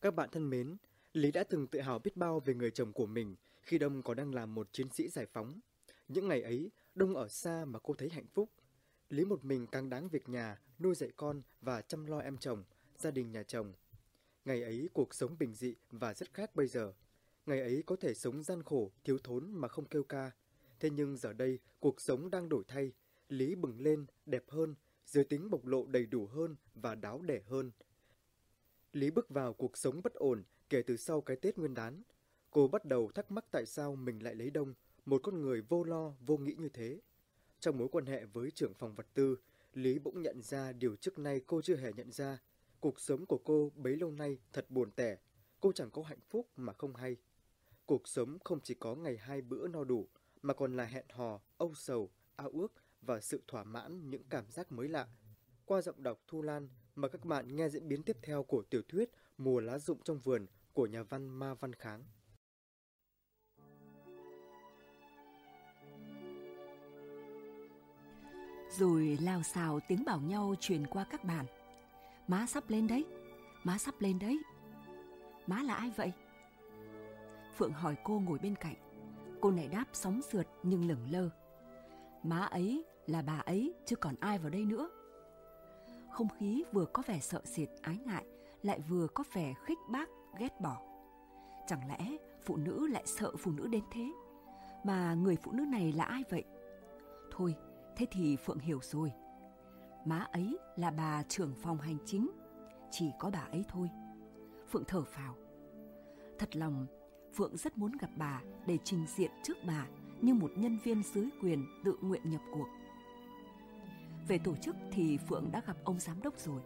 Các bạn thân mến, Lý đã từng tự hào biết bao về người chồng của mình khi Đông còn đang làm một chiến sĩ giải phóng. Những ngày ấy, Đông ở xa mà cô thấy hạnh phúc. Lý một mình càng đáng việc nhà, nuôi dạy con và chăm lo em chồng, gia đình nhà chồng. Ngày ấy cuộc sống bình dị và rất khác bây giờ. Ngày ấy có thể sống gian khổ, thiếu thốn mà không kêu ca. Thế nhưng giờ đây cuộc sống đang đổi thay, Lý bừng lên, đẹp hơn, giới tính bộc lộ đầy đủ hơn và đáo đẻ hơn. Lý bước vào cuộc sống bất ổn kể từ sau cái Tết Nguyên đán. Cô bắt đầu thắc mắc tại sao mình lại lấy Đông, một con người vô lo, vô nghĩ như thế. Trong mối quan hệ với trưởng phòng vật tư, Lý bỗng nhận ra điều trước nay cô chưa hề nhận ra. Cuộc sống của cô bấy lâu nay thật buồn tẻ. Cô chẳng có hạnh phúc mà không hay. Cuộc sống không chỉ có ngày hai bữa no đủ, mà còn là hẹn hò, âu sầu, ao ước và sự thỏa mãn những cảm giác mới lạ. Qua giọng đọc Thu Lan, mời các bạn nghe diễn biến tiếp theo của tiểu thuyết Mùa lá rụng trong vườn của nhà văn Ma Văn Kháng. Rồi lao xào tiếng bảo nhau truyền qua các bạn. Má sắp lên đấy, má sắp lên đấy. Má là ai vậy? Phượng hỏi cô ngồi bên cạnh. Cô này đáp sóng sượt nhưng lửng lơ. Má ấy là bà ấy chứ còn ai vào đây nữa. Không khí vừa có vẻ sợ sệt ái ngại lại vừa có vẻ khích bác ghét bỏ. Chẳng lẽ phụ nữ lại sợ phụ nữ đến thế? Mà người phụ nữ này là ai vậy? Thôi, thế thì Phượng hiểu rồi. Má ấy là bà trưởng phòng hành chính, chỉ có bà ấy thôi. Phượng thở phào. Thật lòng, Phượng rất muốn gặp bà để trình diện trước bà như một nhân viên dưới quyền tự nguyện nhập cuộc. Về tổ chức thì Phượng đã gặp ông giám đốc rồi.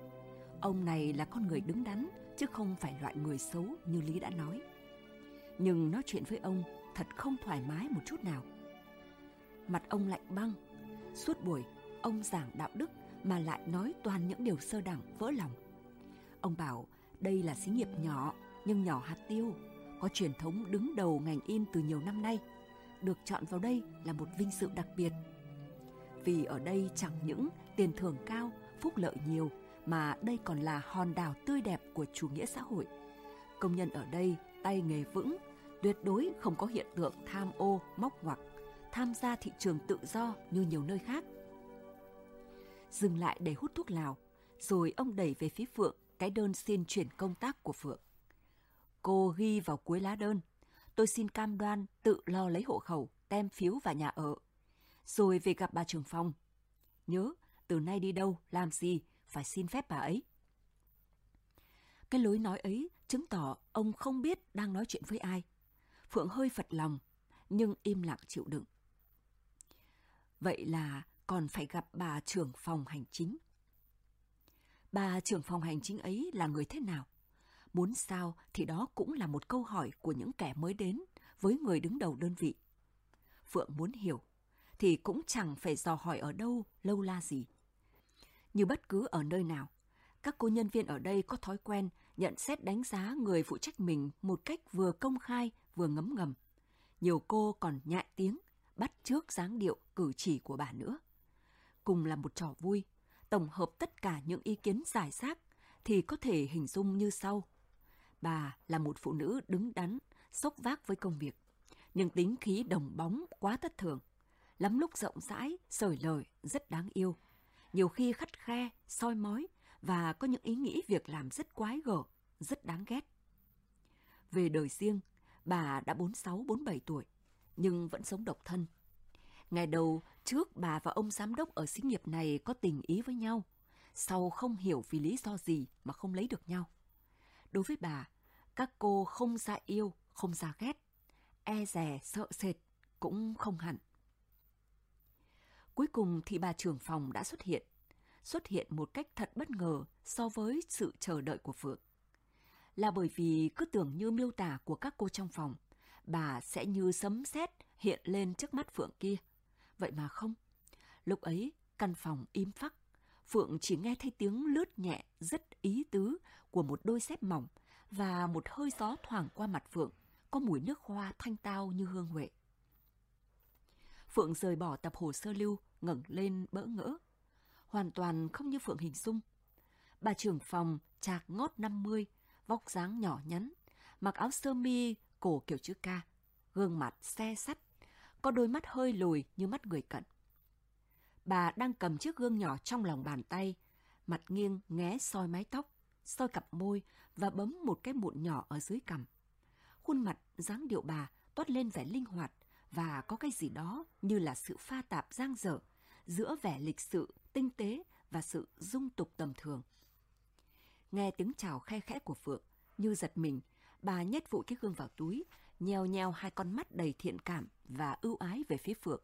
Ông này là con người đứng đắn chứ không phải loại người xấu như Lý đã nói. Nhưng nói chuyện với ông thật không thoải mái một chút nào. Mặt ông lạnh băng, suốt buổi ông giảng đạo đức mà lại nói toàn những điều sơ đẳng vỡ lòng. Ông bảo đây là xí nghiệp nhỏ nhưng nhỏ hạt tiêu, có truyền thống đứng đầu ngành in từ nhiều năm nay. Được chọn vào đây là một vinh dự đặc biệt. Vì ở đây chẳng những tiền thưởng cao, phúc lợi nhiều mà đây còn là hòn đảo tươi đẹp của chủ nghĩa xã hội. Công nhân ở đây tay nghề vững, tuyệt đối không có hiện tượng tham ô, móc ngoặc, tham gia thị trường tự do như nhiều nơi khác. Dừng lại để hút thuốc lào, rồi ông đẩy về phía Phượng cái đơn xin chuyển công tác của Phượng. Cô ghi vào cuối lá đơn, tôi xin cam đoan tự lo lấy hộ khẩu, tem phiếu và nhà ở. Rồi về gặp bà trưởng phòng. Nhớ, từ nay đi đâu, làm gì, phải xin phép bà ấy. Cái lối nói ấy chứng tỏ ông không biết đang nói chuyện với ai. Phượng hơi phật lòng, nhưng im lặng chịu đựng. Vậy là còn phải gặp bà trưởng phòng hành chính. Bà trưởng phòng hành chính ấy là người thế nào? Muốn sao thì đó cũng là một câu hỏi của những kẻ mới đến với người đứng đầu đơn vị. Phượng muốn hiểu, thì cũng chẳng phải dò hỏi ở đâu, lâu la gì. Như bất cứ ở nơi nào, các cô nhân viên ở đây có thói quen nhận xét đánh giá người phụ trách mình một cách vừa công khai vừa ngấm ngầm. Nhiều cô còn nhại tiếng, bắt trước dáng điệu cử chỉ của bà nữa. Cùng là một trò vui, tổng hợp tất cả những ý kiến giải rác thì có thể hình dung như sau. Bà là một phụ nữ đứng đắn, sốc vác với công việc, nhưng tính khí đồng bóng quá thất thường. Lắm lúc rộng rãi, sởi lời, rất đáng yêu. Nhiều khi khắt khe, soi mói và có những ý nghĩ việc làm rất quái gở, rất đáng ghét. Về đời riêng, bà đã 46-47 tuổi, nhưng vẫn sống độc thân. Ngày đầu, trước bà và ông giám đốc ở xí nghiệp này có tình ý với nhau, sau không hiểu vì lý do gì mà không lấy được nhau. Đối với bà, các cô không ra yêu, không ra ghét, e rè, sợ sệt cũng không hẳn. Cuối cùng thì bà trưởng phòng đã xuất hiện, xuất hiện một cách thật bất ngờ so với sự chờ đợi của Phượng. Là bởi vì cứ tưởng như miêu tả của các cô trong phòng, bà sẽ như sấm sét hiện lên trước mắt Phượng kia. Vậy mà không. Lúc ấy, căn phòng im phắc. Phượng chỉ nghe thấy tiếng lướt nhẹ rất ý tứ của một đôi dép mỏng và một hơi gió thoảng qua mặt Phượng, có mùi nước hoa thanh tao như hương huệ. Phượng rời bỏ tập hồ sơ lưu, ngẩng lên bỡ ngỡ. Hoàn toàn không như Phượng hình dung. Bà trưởng phòng chạc ngót 50 vóc dáng nhỏ nhắn, mặc áo sơ mi cổ kiểu chữ ca, gương mặt xe sắt, có đôi mắt hơi lùi như mắt người cận. Bà đang cầm chiếc gương nhỏ trong lòng bàn tay, mặt nghiêng nghé soi mái tóc, soi cặp môi và bấm một cái mụn nhỏ ở dưới cằm. Khuôn mặt, dáng điệu bà toát lên vẻ linh hoạt và có cái gì đó như là sự pha tạp giang dở giữa vẻ lịch sự, tinh tế và sự dung tục tầm thường. Nghe tiếng chào khe khẽ của Phượng, như giật mình, bà nhét vội cái gương vào túi, nheo nheo hai con mắt đầy thiện cảm và ưu ái về phía Phượng.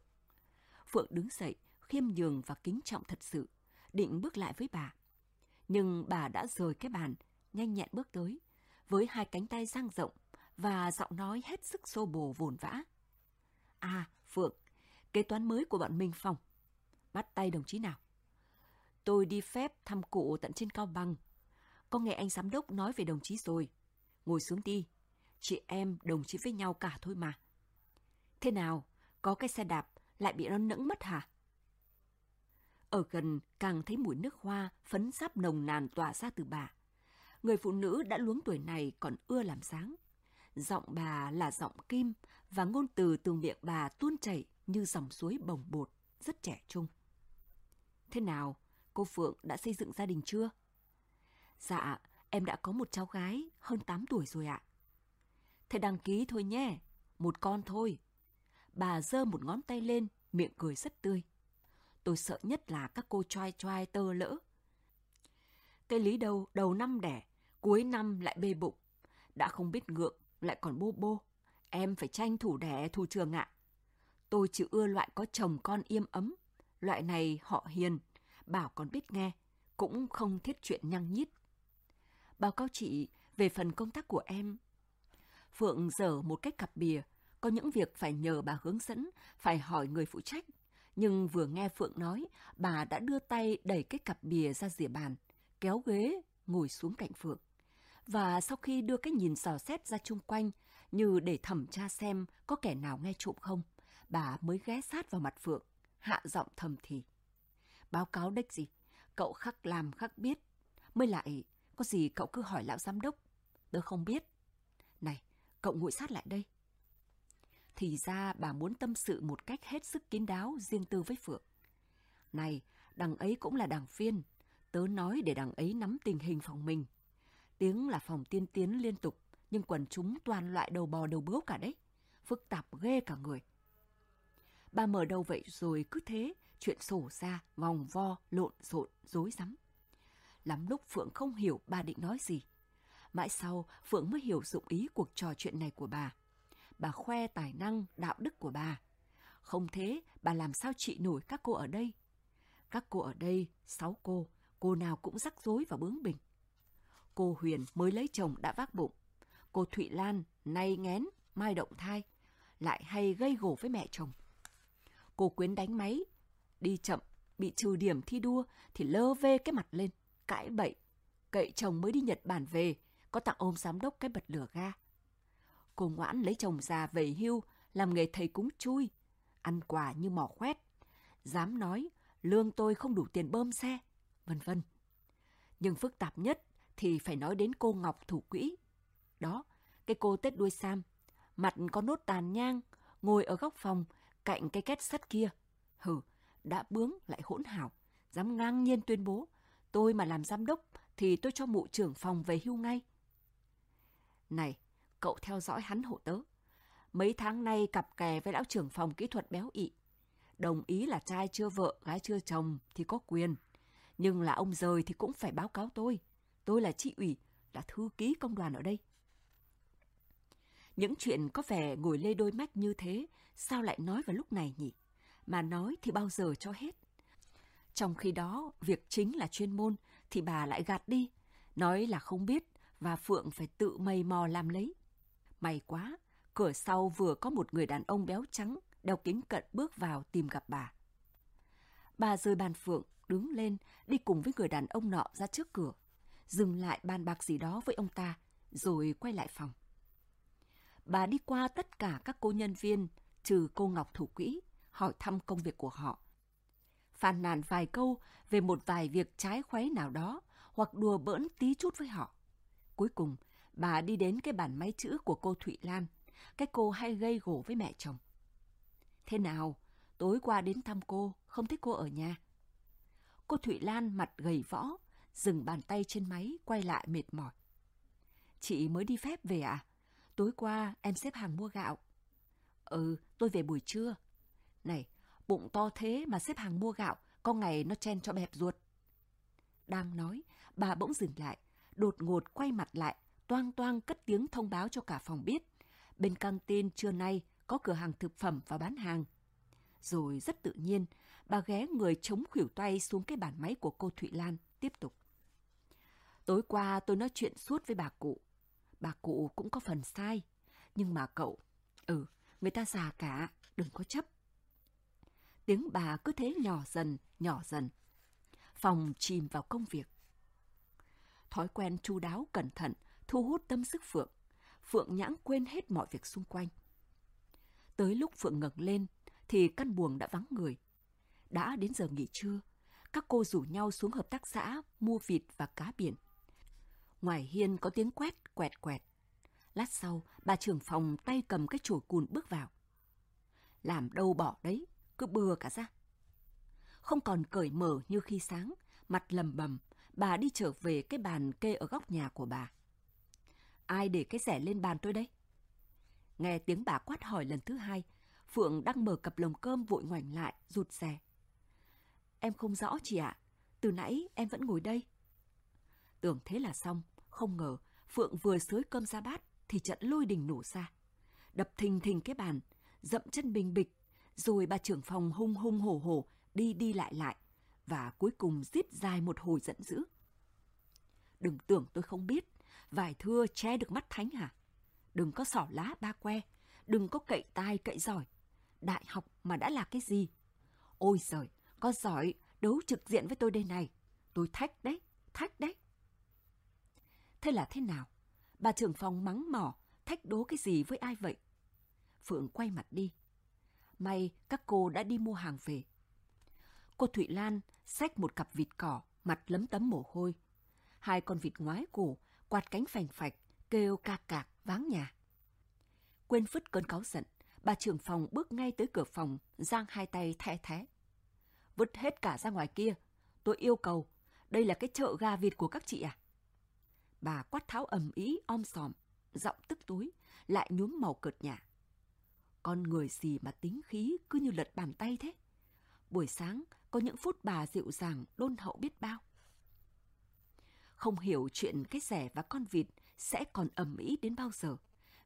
Phượng đứng dậy, khiêm nhường và kính trọng thật sự, định bước lại với bà. Nhưng bà đã rời cái bàn, nhanh nhẹn bước tới, với hai cánh tay dang rộng và giọng nói hết sức xô bồ vồn vã. À, Phượng, kế toán mới của bọn Minh Phong. Bắt tay đồng chí nào? Tôi đi phép thăm cụ tận trên Cao Bằng. Có nghe anh giám đốc nói về đồng chí rồi. Ngồi xuống đi. Chị em đồng chí với nhau cả thôi mà. Thế nào? Có cái xe đạp lại bị nó nẫng mất hả? Ở gần càng thấy mùi nước hoa, phấn sáp nồng nàn tỏa ra từ bà. Người phụ nữ đã luống tuổi này còn ưa làm sáng. Giọng bà là giọng kim và ngôn từ từ miệng bà tuôn chảy như dòng suối bồng bột, rất trẻ trung. Thế nào, cô Phượng đã xây dựng gia đình chưa? Dạ, em đã có một cháu gái hơn 8 tuổi rồi ạ. Thế đăng ký thôi nhé, một con thôi. Bà giơ một ngón tay lên, miệng cười rất tươi. Tôi sợ nhất là các cô choai choai tơ lỡ. Cái lý đâu đầu năm đẻ, cuối năm lại bê bụng. Đã không biết ngượng, lại còn bô bô. Em phải tranh thủ đẻ thủ trường ạ. Tôi chỉ ưa loại có chồng con im ấm. Loại này họ hiền, bảo còn biết nghe, cũng không thiết chuyện nhăng nhít. Báo cáo chị về phần công tác của em. Phượng dở một cái cặp bìa, có những việc phải nhờ bà hướng dẫn, phải hỏi người phụ trách. Nhưng vừa nghe Phượng nói, bà đã đưa tay đẩy cái cặp bìa ra rìa bàn, kéo ghế, ngồi xuống cạnh Phượng. Và sau khi đưa cái nhìn dò xét ra chung quanh, như để thẩm tra xem có kẻ nào nghe trộm không, bà mới ghé sát vào mặt Phượng, hạ giọng thầm thì. Báo cáo đếch gì, cậu khắc làm khắc biết. Mới lại, có gì cậu cứ hỏi lão giám đốc, tớ không biết. Này, cậu ngồi sát lại đây. Thì ra bà muốn tâm sự một cách hết sức kín đáo, riêng tư với Phượng. Này, đằng ấy cũng là đảng viên. Tớ nói để đằng ấy nắm tình hình phòng mình. Tiếng là phòng tiên tiến liên tục, nhưng quần chúng toàn loại đầu bò đầu bướu cả đấy. Phức tạp ghê cả người. Bà mở đầu vậy rồi cứ thế, chuyện sổ ra, vòng vo, lộn xộn, rối rắm. Lắm lúc Phượng không hiểu bà định nói gì. Mãi sau, Phượng mới hiểu dụng ý cuộc trò chuyện này của bà. Bà khoe tài năng, đạo đức của bà. Không thế, bà làm sao trị nổi các cô ở đây? Các cô ở đây, sáu cô, cô nào cũng rắc rối và bướng bỉnh. Cô Huyền mới lấy chồng đã vác bụng. Cô Thụy Lan nay ngén, mai động thai, lại hay gây gổ với mẹ chồng. Cô Quyến đánh máy, đi chậm, bị trừ điểm thi đua thì lơ vê cái mặt lên, cãi bậy. Cậy chồng mới đi Nhật Bản về, có tặng ôm giám đốc cái bật lửa ga. Cô ngoãn lấy chồng già về hưu, làm nghề thầy cúng chui, ăn quà như mỏ khoét. Dám nói, lương tôi không đủ tiền bơm xe, vân vân. Nhưng phức tạp nhất thì phải nói đến cô Ngọc thủ quỹ. Đó, cái cô Tết đuôi sam, mặt có nốt tàn nhang, ngồi ở góc phòng, cạnh cái két sắt kia. Hừ, đã bướng lại hỗn hảo, dám ngang nhiên tuyên bố, tôi mà làm giám đốc thì tôi cho mụ trưởng phòng về hưu ngay. Này, cậu theo dõi hắn hộ tớ. Mấy tháng nay cặp kè với lão trưởng phòng kỹ thuật béo ị. Đồng ý là trai chưa vợ, gái chưa chồng thì có quyền. Nhưng là ông rời thì cũng phải báo cáo tôi. Tôi là chị ủy, là thư ký công đoàn ở đây. Những chuyện có vẻ ngồi lê đôi mắt như thế, sao lại nói vào lúc này nhỉ? Mà nói thì bao giờ cho hết. Trong khi đó, việc chính là chuyên môn, thì bà lại gạt đi. Nói là không biết, và Phượng phải tự mây mò làm lấy. May quá, cửa sau vừa có một người đàn ông béo trắng, đeo kính cận bước vào tìm gặp bà. Bà rời bàn Phượng, đứng lên, đi cùng với người đàn ông nọ ra trước cửa, dừng lại bàn bạc gì đó với ông ta, rồi quay lại phòng. Bà đi qua tất cả các cô nhân viên, trừ cô Ngọc thủ quỹ, hỏi thăm công việc của họ. Phàn nàn vài câu về một vài việc trái khuấy nào đó, hoặc đùa bỡn tí chút với họ. Cuối cùng, bà đi đến cái bàn máy chữ của cô Thụy Lan, cái cô hay gây gổ với mẹ chồng. Thế nào, tối qua đến thăm cô, không thấy cô ở nhà. Cô Thụy Lan mặt gầy võ, dừng bàn tay trên máy, quay lại mệt mỏi. Chị mới đi phép về à? Tối qua em xếp hàng mua gạo. Ừ, tôi về buổi trưa. Này, bụng to thế mà xếp hàng mua gạo, con ngày nó chen cho bẹp ruột. Đang nói, bà bỗng dừng lại, đột ngột quay mặt lại, toang toang cất tiếng thông báo cho cả phòng biết. Bên căng tin trưa nay có cửa hàng thực phẩm và bán hàng. Rồi rất tự nhiên, bà ghé người chống khỉu tay xuống cái bàn máy của cô Thụy Lan, tiếp tục. Tối qua tôi nói chuyện suốt với bà cụ. Bà cụ cũng có phần sai. Nhưng mà cậu, ừ, người ta già cả, đừng có chấp. Tiếng bà cứ thế nhỏ dần, nhỏ dần. Phòng chìm vào công việc. Thói quen chu đáo, cẩn thận, thu hút tâm sức Phượng. Phượng nhãng quên hết mọi việc xung quanh. Tới lúc Phượng ngẩng lên, thì căn buồng đã vắng người. Đã đến giờ nghỉ trưa, các cô rủ nhau xuống hợp tác xã mua vịt và cá biển. Ngoài hiên có tiếng quét, quẹt quẹt. Lát sau, bà trưởng phòng tay cầm cái chổi cùn bước vào. Làm đâu bỏ đấy, cứ bừa cả ra. Không còn cởi mở như khi sáng, mặt lầm bầm, bà đi trở về cái bàn kê ở góc nhà của bà. Ai để cái rẻ lên bàn tôi đấy? Nghe tiếng bà quát hỏi lần thứ hai, Phượng đang mở cặp lồng cơm vội ngoảnh lại, rụt rè. Em không rõ chị ạ, từ nãy em vẫn ngồi đây. Tưởng thế là xong, không ngờ Phượng vừa xới cơm ra bát thì trận lôi đình nổ ra. Đập thình thình cái bàn, dậm chân bình bịch, rồi bà trưởng phòng hung hung hổ hổ đi đi lại lại và cuối cùng giết dài một hồi giận dữ. Đừng tưởng tôi không biết, vài thưa che được mắt thánh hả? Đừng có sỏ lá ba que, đừng có cậy tai cậy giỏi. Đại học mà đã là cái gì? Ôi giời, có giỏi, đấu trực diện với tôi đây này. Tôi thách đấy, thách đấy. Thế là thế nào? Bà trưởng phòng mắng mỏ, thách đố cái gì với ai vậy? Phượng quay mặt đi. May các cô đã đi mua hàng về. Cô Thụy Lan xách một cặp vịt cỏ, mặt lấm tấm mồ hôi. Hai con vịt ngoái cổ, quạt cánh phành phạch, kêu ca cạc váng nhà. Quên phứt cơn cáu giận, bà trưởng phòng bước ngay tới cửa phòng, giang hai tay thẻ thé. Vứt hết cả ra ngoài kia. Tôi yêu cầu, đây là cái chợ gà vịt của các chị à? Bà quát tháo ầm ý om sòm, giọng tức tối, lại nhuốm màu cợt nhả. Con người gì mà tính khí cứ như lật bàn tay thế? Buổi sáng có những phút bà dịu dàng đôn hậu biết bao. Không hiểu chuyện cái rẻ và con vịt sẽ còn ầm ĩ đến bao giờ.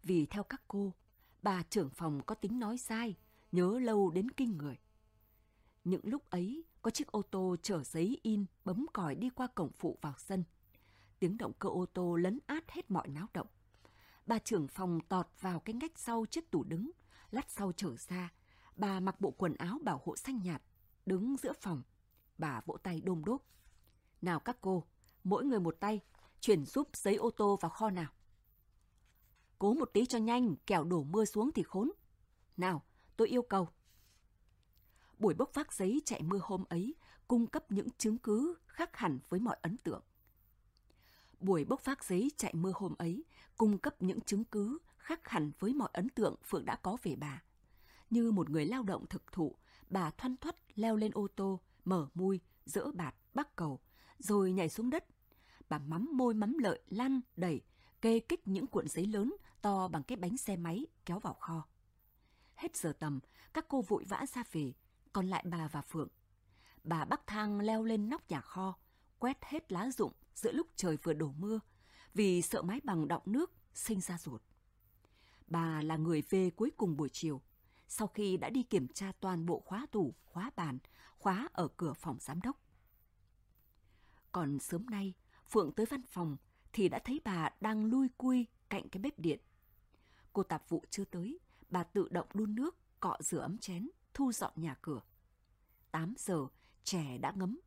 Vì theo các cô, bà trưởng phòng có tính nói sai, nhớ lâu đến kinh người. Những lúc ấy, có chiếc ô tô chở giấy in bấm còi đi qua cổng phụ vào sân. Tiếng động cơ ô tô lấn át hết mọi náo động. Bà trưởng phòng tọt vào cái ngách sau chiếc tủ đứng, lát sau trở ra. Bà mặc bộ quần áo bảo hộ xanh nhạt, đứng giữa phòng. Bà vỗ tay đôm đốp. Nào các cô, mỗi người một tay, chuyển giúp giấy ô tô vào kho nào. Cố một tí cho nhanh, kẻo đổ mưa xuống thì khốn. Nào, tôi yêu cầu. Buổi bốc vác giấy chạy mưa hôm ấy cung cấp những chứng cứ khác hẳn với mọi ấn tượng. Buổi bốc phát giấy chạy mưa hôm ấy cung cấp những chứng cứ khác hẳn với mọi ấn tượng Phượng đã có về bà. Như một người lao động thực thụ, bà thoăn thoắt leo lên ô tô, mở mui, dỡ bạt, bắt cầu, rồi nhảy xuống đất. Bà mắm môi mắm lợi, lăn, đẩy, kê kích những cuộn giấy lớn to bằng cái bánh xe máy kéo vào kho. Hết giờ tầm, các cô vội vã ra về, còn lại bà và Phượng. Bà bắc thang leo lên nóc nhà kho, quét hết lá rụng giữa lúc trời vừa đổ mưa, vì sợ mái bằng đọng nước sinh ra ruột. Bà là người về cuối cùng buổi chiều, sau khi đã đi kiểm tra toàn bộ khóa tủ, khóa bàn, khóa ở cửa phòng giám đốc. Còn sớm nay, Phượng tới văn phòng thì đã thấy bà đang lui cui cạnh cái bếp điện. Cô tạp vụ chưa tới, bà tự động đun nước, cọ rửa ấm chén, thu dọn nhà cửa. 8 giờ, trẻ đã ngấm.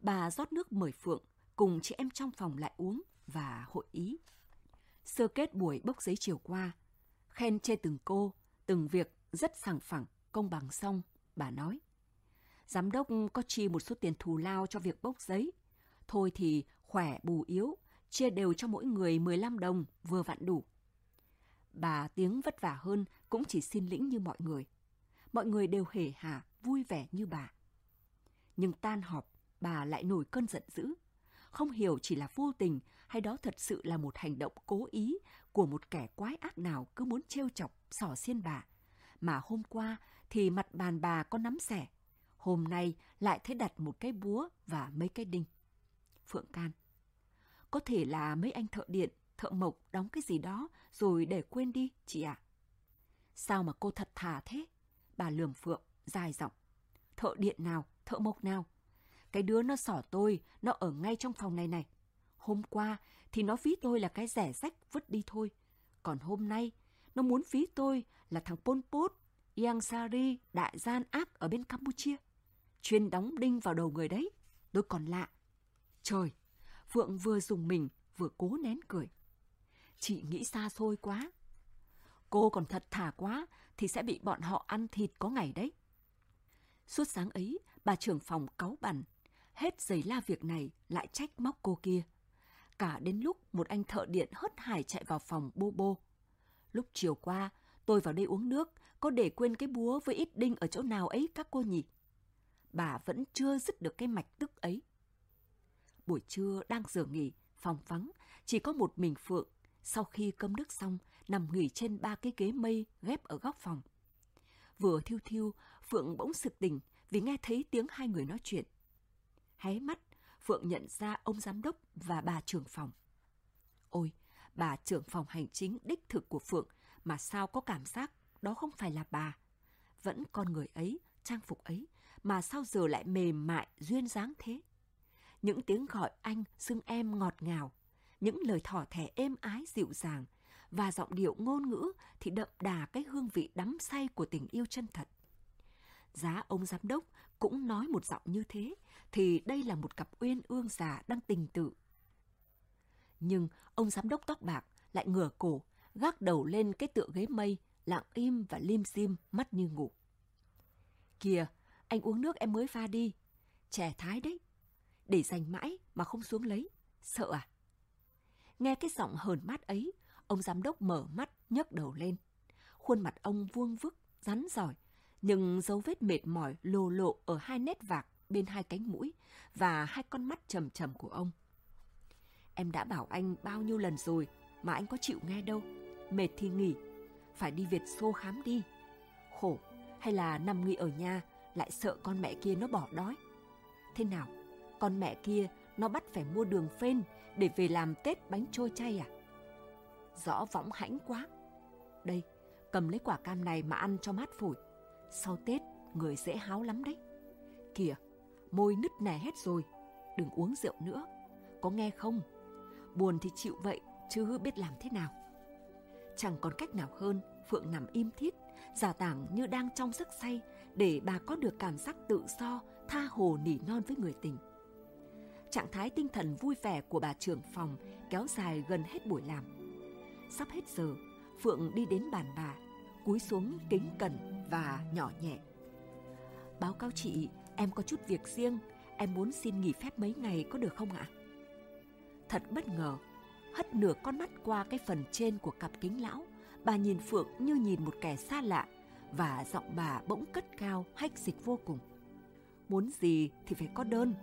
Bà rót nước mời Phượng cùng chị em trong phòng lại uống và hội ý. Sơ kết buổi bốc giấy chiều qua, khen chê từng cô, từng việc rất sảng phẳng, công bằng xong, bà nói. Giám đốc có chi một số tiền thù lao cho việc bốc giấy. Thôi thì khỏe bù yếu, chia đều cho mỗi người 15 đồng vừa vặn đủ. Bà tiếng vất vả hơn cũng chỉ xin lĩnh như mọi người. Mọi người đều hề hà, vui vẻ như bà. Nhưng tan họp, bà lại nổi cơn giận dữ. Không hiểu chỉ là vô tình hay đó thật sự là một hành động cố ý của một kẻ quái ác nào cứ muốn trêu chọc, sỏ xiên bà. Mà hôm qua thì mặt bàn bà có nắm xẻ. Hôm nay lại thấy đặt một cái búa và mấy cái đinh. Phượng can. Có thể là mấy anh thợ điện, thợ mộc đóng cái gì đó rồi để quên đi, chị ạ. À. Sao mà cô thật thà thế? Bà lườm Phượng, dài giọng. Thợ điện nào, thợ mộc nào? Cái đứa nó xỏ tôi, nó ở ngay trong phòng này này. Hôm qua thì nó ví tôi là cái rẻ rách vứt đi thôi. Còn hôm nay, nó muốn ví tôi là thằng Pol Pot, Yang Sari, đại gian ác ở bên Campuchia. Chuyên đóng đinh vào đầu người đấy. Tôi còn lạ. Trời, Phượng vừa dùng mình, vừa cố nén cười. Chị nghĩ xa xôi quá. Cô còn thật thà quá thì sẽ bị bọn họ ăn thịt có ngày đấy. Suốt sáng ấy, bà trưởng phòng cáu bằn, hết giấy la việc này lại trách móc cô kia. Cả đến lúc một anh thợ điện hớt hải chạy vào phòng bô bô. Lúc chiều qua, tôi vào đây uống nước, có để quên cái búa với ít đinh ở chỗ nào ấy các cô nhỉ? Bà vẫn chưa dứt được cái mạch tức ấy. Buổi trưa đang giờ nghỉ, phòng vắng, chỉ có một mình Phượng. Sau khi cơm nước xong, nằm nghỉ trên ba cái ghế mây ghép ở góc phòng. Vừa thiêu thiêu, Phượng bỗng sực tỉnh vì nghe thấy tiếng hai người nói chuyện. Hé mắt, Phượng nhận ra ông giám đốc và bà trưởng phòng. Ôi, bà trưởng phòng hành chính đích thực của Phượng mà sao có cảm giác đó không phải là bà. Vẫn con người ấy, trang phục ấy, mà sao giờ lại mềm mại, duyên dáng thế? Những tiếng gọi anh, xưng em ngọt ngào, những lời thỏ thẻ êm ái dịu dàng, và giọng điệu ngôn ngữ thì đậm đà cái hương vị đắm say của tình yêu chân thật. Giá ông giám đốc cũng nói một giọng như thế, thì đây là một cặp uyên ương già đang tình tự. Nhưng ông giám đốc tóc bạc lại ngửa cổ, gác đầu lên cái tựa ghế mây, lặng im và lim dim, mắt như ngủ. Kìa, anh uống nước em mới pha đi. Trẻ thái đấy. Để dành mãi mà không xuống lấy. Sợ à? Nghe cái giọng hờn mát ấy, ông giám đốc mở mắt, nhấc đầu lên. Khuôn mặt ông vuông vức, rắn giỏi, nhưng dấu vết mệt mỏi lồ lộ ở hai nét vạc bên hai cánh mũi và hai con mắt trầm trầm của ông. Em đã bảo anh bao nhiêu lần rồi mà anh có chịu nghe đâu. Mệt thì nghỉ, phải đi Việt Xô khám đi. Khổ, hay là nằm nghỉ ở nhà lại sợ con mẹ kia nó bỏ đói. Thế nào, con mẹ kia nó bắt phải mua đường phên để về làm Tết bánh trôi chay à? Rõ võng hãnh quá. Đây, cầm lấy quả cam này mà ăn cho mát phổi. Sau Tết, người dễ háo lắm đấy. Kìa, môi nứt nẻ hết rồi. Đừng uống rượu nữa. Có nghe không? Buồn thì chịu vậy, chứ biết làm thế nào. Chẳng còn cách nào hơn, Phượng nằm im thít, giả tảng như đang trong giấc say để bà có được cảm giác tự do, tha hồ nỉ non với người tình. Trạng thái tinh thần vui vẻ của bà trưởng phòng kéo dài gần hết buổi làm. Sắp hết giờ, Phượng đi đến bàn bà, cúi xuống kính cẩn và nhỏ nhẹ. Báo cáo chị, em có chút việc riêng, em muốn xin nghỉ phép mấy ngày có được không ạ? Thật bất ngờ, hất nửa con mắt qua cái phần trên của cặp kính lão, bà nhìn Phượng như nhìn một kẻ xa lạ và giọng bà bỗng cất cao hách dịch vô cùng. Muốn gì thì phải có đơn,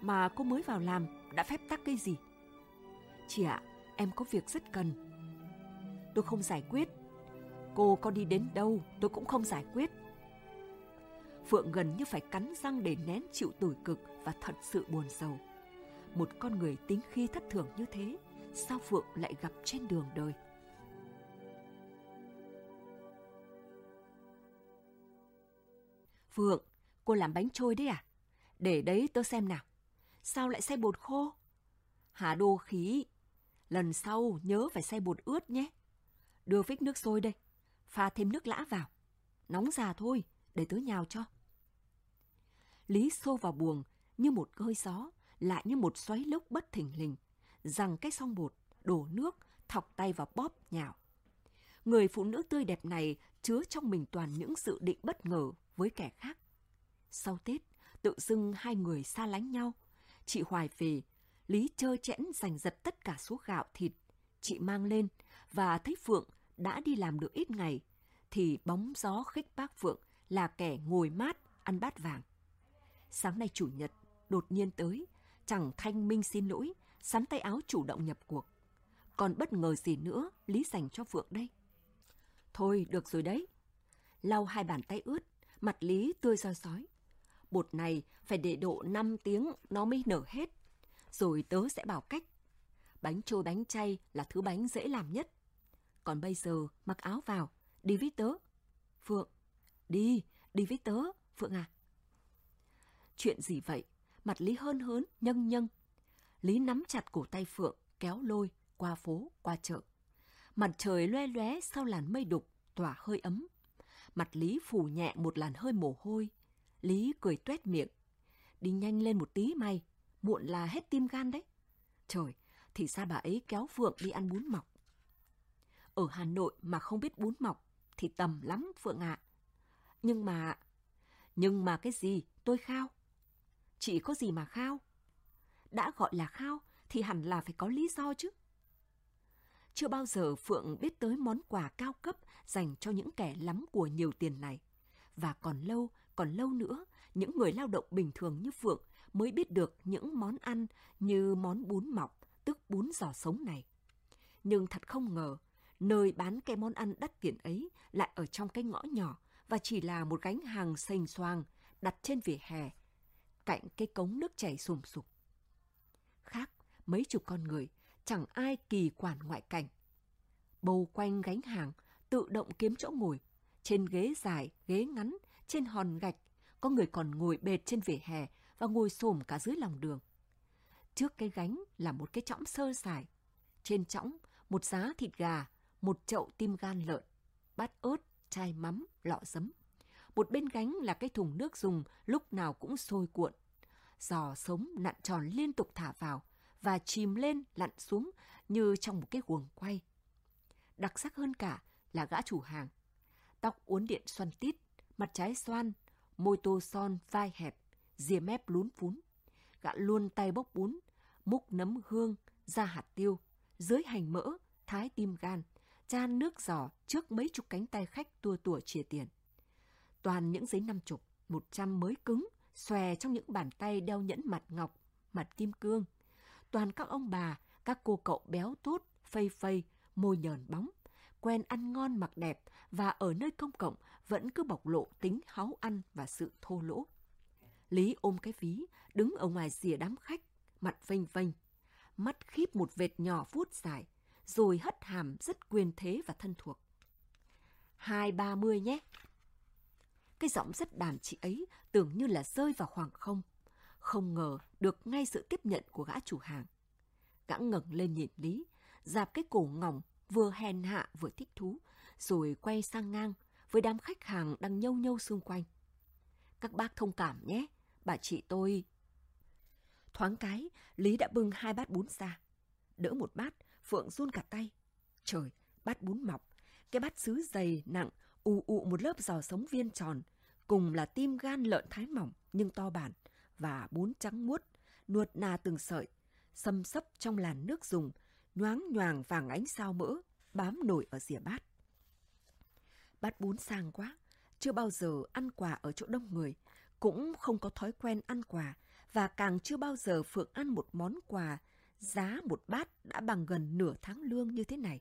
mà cô mới vào làm đã phép tắc cái gì? Chị ạ, em có việc rất cần. Tôi không giải quyết. Cô có đi đến đâu tôi cũng không giải quyết. Phượng gần như phải cắn răng để nén chịu tủi cực và thật sự buồn sầu. Một con người tính khi thất thường như thế, sao Phượng lại gặp trên đường đời? Phượng, cô làm bánh trôi đấy à? Để đấy tớ xem nào. Sao lại xay bột khô? Hà đô khí. Lần sau nhớ phải xay bột ướt nhé. Đưa phích nước sôi đây. Pha thêm nước lã vào. Nóng già thôi, để tớ nhào cho. Lý xô vào buồng như một hơi gió, lại như một xoáy lốc bất thình lình. Rằng cái song bột, đổ nước, thọc tay vào bóp nhào. Người phụ nữ tươi đẹp này chứa trong mình toàn những dự định bất ngờ với kẻ khác. Sau Tết, tự dưng hai người xa lánh nhau. Chị Hoài về, Lý trơ chẽn giành giật tất cả số gạo thịt chị mang lên và thấy Phượng đã đi làm được ít ngày, thì bóng gió khích bác Phượng là kẻ ngồi mát ăn bát vàng. Sáng nay chủ nhật, đột nhiên tới, chẳng thanh minh xin lỗi, sắn tay áo chủ động nhập cuộc. Còn bất ngờ gì nữa Lý dành cho Phượng đây? Thôi, được rồi đấy. Lau hai bàn tay ướt, mặt Lý tươi soi sói. Bột này phải để độ 5 tiếng nó mới nở hết. Rồi tớ sẽ bảo cách. Bánh trôi bánh chay là thứ bánh dễ làm nhất. Còn bây giờ mặc áo vào, đi với tớ. Phượng, đi, đi với tớ, Phượng à. Chuyện gì vậy? Mặt Lý hơn hớn, nhân nhân. Lý nắm chặt cổ tay Phượng, kéo lôi, qua phố, qua chợ. Mặt trời loe lóe sau làn mây đục, tỏa hơi ấm. Mặt Lý phủ nhẹ một làn hơi mồ hôi. Lý cười tuét miệng. Đi nhanh lên một tí mày, muộn là hết tim gan đấy. Trời, thì ra bà ấy kéo Phượng đi ăn bún mọc. Ở Hà Nội mà không biết bún mọc thì tầm lắm Phượng ạ. Nhưng mà... Nhưng mà cái gì tôi khao? Chị có gì mà khao? Đã gọi là khao thì hẳn là phải có lý do chứ. Chưa bao giờ Phượng biết tới món quà cao cấp dành cho những kẻ lắm của nhiều tiền này. Và còn lâu, còn lâu nữa, những người lao động bình thường như Phượng mới biết được những món ăn như món bún mọc, tức bún giò sống này. Nhưng thật không ngờ, nơi bán cái món ăn đắt tiền ấy lại ở trong cái ngõ nhỏ và chỉ là một gánh hàng xanh xoang đặt trên vỉa hè, cạnh cái cống nước chảy sùm sụp. Khác, mấy chục con người, chẳng ai kỳ quản ngoại cảnh. Bầu quanh gánh hàng, tự động kiếm chỗ ngồi. Trên ghế dài, ghế ngắn, trên hòn gạch, có người còn ngồi bệt trên vỉa hè và ngồi xổm cả dưới lòng đường. Trước cái gánh là một cái chõng sơ sài. Trên chõng, một giá thịt gà, một chậu tim gan lợn, bát ớt, chai mắm, lọ giấm. Một bên gánh là cái thùng nước dùng lúc nào cũng sôi cuộn. Giò sống nặn tròn liên tục thả vào và chìm lên lặn xuống như trong một cái guồng quay. Đặc sắc hơn cả là gã chủ hàng. Tóc uốn điện xoăn tít, mặt trái xoan, môi tô son vai hẹp, rìa mép lún phún. Gã luôn tay bốc bún, múc nấm hương, ra hạt tiêu, dưới hành mỡ, thái tim gan, chan nước giò trước mấy chục cánh tay khách tua tủa chia tiền. Toàn những giấy năm chục, một trăm mới cứng, xòe trong những bàn tay đeo nhẫn mặt ngọc, mặt kim cương. Toàn các ông bà, các cô cậu béo tốt, phây phây, môi nhờn bóng, quen ăn ngon mặc đẹp và ở nơi công cộng vẫn cứ bộc lộ tính háu ăn và sự thô lỗ. Lý ôm cái ví, đứng ở ngoài rìa đám khách, mặt phênh phênh, mắt khiếp một vệt nhỏ vuốt dài, rồi hất hàm rất quyền thế và thân thuộc. Hai ba mươi nhé. Cái giọng rất đàn chị ấy tưởng như là rơi vào khoảng không. Không ngờ được ngay sự tiếp nhận của gã chủ hàng. Gã ngẩng lên nhìn Lý, dạp cái cổ ngỏng, vừa hèn hạ vừa thích thú, rồi quay sang ngang với đám khách hàng đang nhâu nhâu xung quanh. Các bác thông cảm nhé, bà chị tôi... Thoáng cái, Lý đã bưng hai bát bún ra. Đỡ một bát, Phượng run cả tay. Trời, bát bún mọc, cái bát sứ dày, nặng, ù ụ một lớp giò sống viên tròn, cùng là tim gan lợn thái mỏng nhưng to bản. Và bún trắng muốt, nuột nà từng sợi, xâm sấp trong làn nước dùng, nhoáng nhoàng vàng ánh sao mỡ, bám nổi ở rìa bát. Bát bún sang quá, chưa bao giờ ăn quà ở chỗ đông người, cũng không có thói quen ăn quà, và càng chưa bao giờ Phượng ăn một món quà giá một bát đã bằng gần nửa tháng lương như thế này.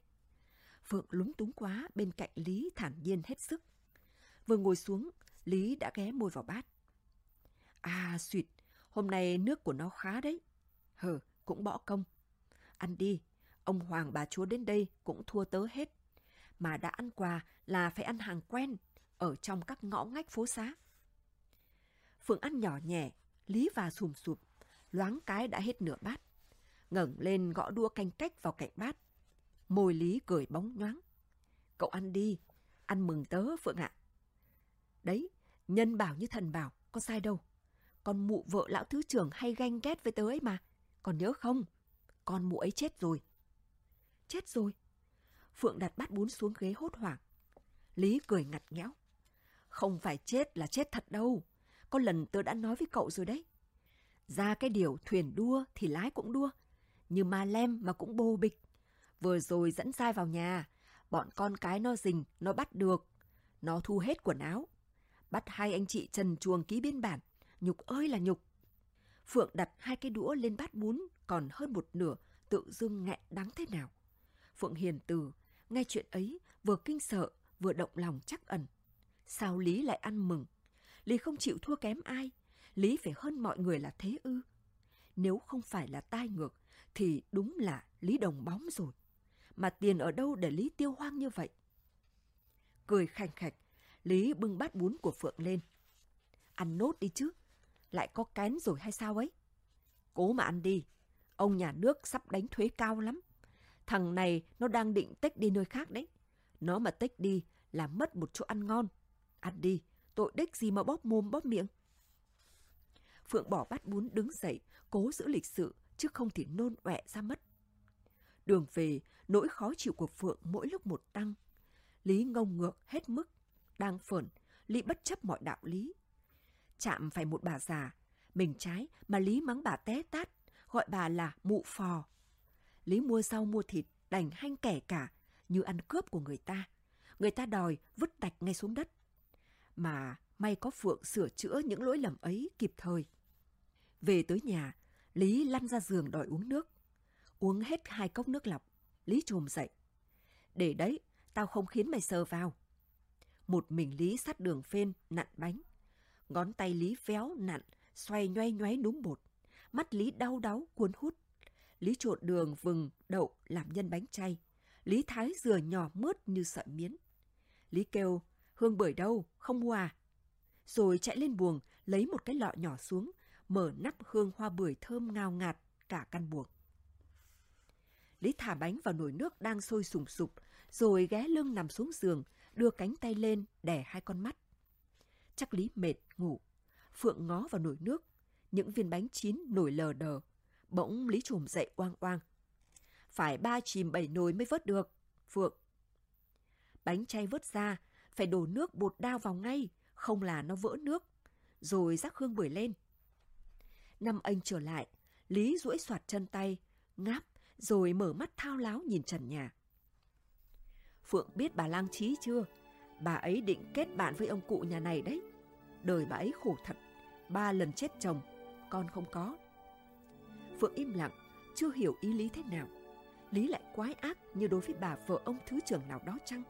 Phượng lúng túng quá bên cạnh Lý thản nhiên hết sức. Vừa ngồi xuống, Lý đã ghé môi vào bát. À, suyệt, hôm nay nước của nó khá đấy. Hờ, cũng bỏ công. Ăn đi, ông Hoàng bà chúa đến đây cũng thua tớ hết. Mà đã ăn quà là phải ăn hàng quen, ở trong các ngõ ngách phố xá. Phượng ăn nhỏ nhẹ, Lý và sùm sụp, loáng cái đã hết nửa bát ngẩng lên gõ đua canh cách vào cạnh bát. Môi Lý cười bóng nhoáng. Cậu ăn đi, ăn mừng tớ Phượng ạ. Đấy, nhân bảo như thần bảo, có sai đâu. Con mụ vợ lão thứ trưởng hay ganh ghét với tớ ấy mà. Còn nhớ không? Con mụ ấy chết rồi. Chết rồi? Phượng đặt bát bún xuống ghế hốt hoảng. Lý cười ngặt nghẽo. Không phải chết là chết thật đâu. Có lần tớ đã nói với cậu rồi đấy. Ra cái điều thuyền đua thì lái cũng đua như ma lem mà cũng bô bịch. Vừa rồi dẫn sai vào nhà, bọn con cái nó rình, nó bắt được. Nó thu hết quần áo. Bắt hai anh chị trần chuồng ký biên bản. Nhục ơi là nhục. Phượng đặt hai cái đũa lên bát bún, còn hơn một nửa, tự dưng nghẹn đắng thế nào. Phượng hiền từ, nghe chuyện ấy, vừa kinh sợ, vừa động lòng chắc ẩn. Sao Lý lại ăn mừng? Lý không chịu thua kém ai. Lý phải hơn mọi người là thế ư. Nếu không phải là tai ngược, thì đúng là Lý đồng bóng rồi. Mà tiền ở đâu để Lý tiêu hoang như vậy? Cười khanh khạch, Lý bưng bát bún của Phượng lên. Ăn nốt đi chứ, lại có kén rồi hay sao ấy? Cố mà ăn đi, ông nhà nước sắp đánh thuế cao lắm. Thằng này nó đang định tích đi nơi khác đấy. Nó mà tích đi là mất một chỗ ăn ngon. Ăn đi, tội đích gì mà bóp mồm bóp miệng. Phượng bỏ bát bún đứng dậy, cố giữ lịch sự, chứ không thì nôn ọe ra mất. Đường về, nỗi khó chịu của Phượng mỗi lúc một tăng. Lý ngông ngược hết mức, đang phởn, Lý bất chấp mọi đạo lý. Chạm phải một bà già, mình trái mà Lý mắng bà té tát, gọi bà là mụ phò. Lý mua rau mua thịt, đành hanh kẻ cả, như ăn cướp của người ta. Người ta đòi vứt tạch ngay xuống đất. Mà may có Phượng sửa chữa những lỗi lầm ấy kịp thời. Về tới nhà, Lý lăn ra giường đòi uống nước. Uống hết hai cốc nước lọc, Lý trồm dậy. Để đấy, tao không khiến mày sờ vào. Một mình Lý sát đường phên, nặn bánh. Ngón tay Lý véo, nặn, xoay nhoay nhoáy núm bột. Mắt Lý đau đáu, cuốn hút. Lý trộn đường, vừng, đậu làm nhân bánh chay. Lý thái dừa nhỏ mướt như sợi miến. Lý kêu, hương bưởi đâu, không mua à? Rồi chạy lên buồng, lấy một cái lọ nhỏ xuống, mở nắp hương hoa bưởi thơm ngào ngạt cả căn buồng. Lý thả bánh vào nồi nước đang sôi sùng sục, rồi ghé lưng nằm xuống giường, đưa cánh tay lên đè hai con mắt. Chắc Lý mệt, ngủ. Phượng ngó vào nồi nước, những viên bánh chín nổi lờ đờ. Bỗng Lý trùm dậy oang oang. Phải ba chìm bảy nồi mới vớt được, Phượng. Bánh chay vớt ra, phải đổ nước bột đao vào ngay, không là nó vỡ nước. Rồi rắc hương bưởi lên. Năm anh trở lại, Lý duỗi soạt chân tay, ngáp, rồi mở mắt thao láo nhìn trần nhà. Phượng biết bà lang trí chưa? Bà ấy định kết bạn với ông cụ nhà này đấy. Đời bà ấy khổ thật, ba lần chết chồng, con không có. Phượng im lặng, chưa hiểu ý Lý thế nào. Lý lại quái ác như đối với bà vợ ông thứ trưởng nào đó chăng?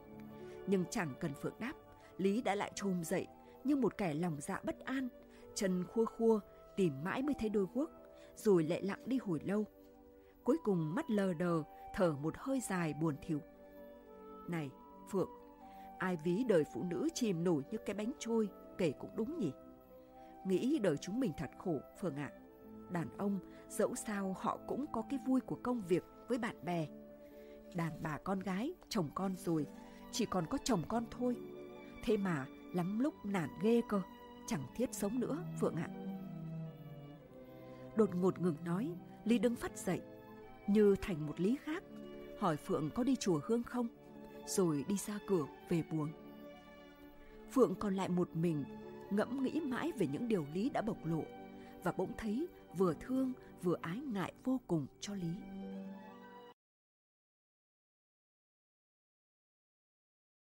Nhưng chẳng cần Phượng đáp, Lý đã lại trồm dậy như một kẻ lòng dạ bất an, chân khua khua, tìm mãi mới thấy đôi guốc, rồi lại lặng đi hồi lâu. Cuối cùng mắt lờ đờ, thở một hơi dài buồn thiểu. Này, Phượng, ai ví đời phụ nữ chìm nổi như cái bánh trôi, kể cũng đúng nhỉ? Nghĩ đời chúng mình thật khổ, Phượng ạ. Đàn ông, dẫu sao họ cũng có cái vui của công việc với bạn bè. Đàn bà con gái, chồng con rồi, chỉ còn có chồng con thôi. Thế mà lắm lúc nản ghê cơ, chẳng thiết sống nữa, Phượng ạ. Đột ngột ngừng nói, Lý đứng phát dậy, như thành một lý khác, hỏi Phượng có đi chùa Hương không, rồi đi ra cửa về buồng. Phượng còn lại một mình, ngẫm nghĩ mãi về những điều Lý đã bộc lộ, và bỗng thấy vừa thương vừa ái ngại vô cùng cho Lý.